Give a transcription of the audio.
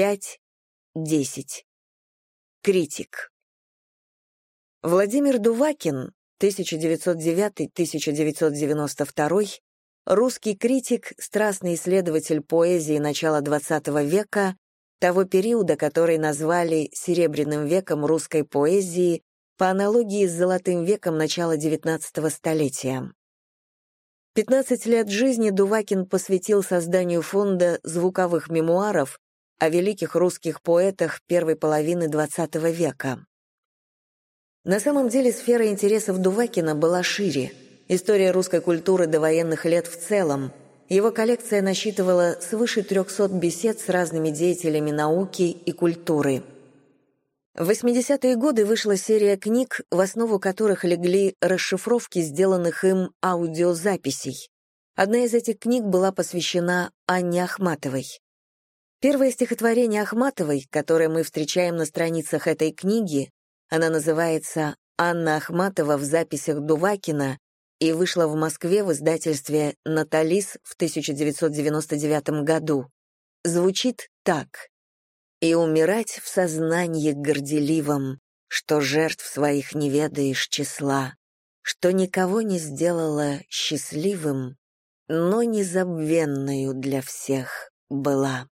пять, десять. Критик. Владимир Дувакин, 1909-1992, русский критик, страстный исследователь поэзии начала XX века, того периода, который назвали «серебряным веком русской поэзии» по аналогии с золотым веком начала XIX столетия. 15 лет жизни Дувакин посвятил созданию фонда звуковых мемуаров о великих русских поэтах первой половины XX века. На самом деле сфера интересов Дувакина была шире. История русской культуры до военных лет в целом. Его коллекция насчитывала свыше 300 бесед с разными деятелями науки и культуры – в 80-е годы вышла серия книг, в основу которых легли расшифровки сделанных им аудиозаписей. Одна из этих книг была посвящена Анне Ахматовой. Первое стихотворение Ахматовой, которое мы встречаем на страницах этой книги, она называется «Анна Ахматова в записях Дувакина» и вышла в Москве в издательстве «Наталис» в 1999 году. Звучит так и умирать в сознании горделивом, что жертв своих не ведаешь числа, что никого не сделала счастливым, но незабвенною для всех была.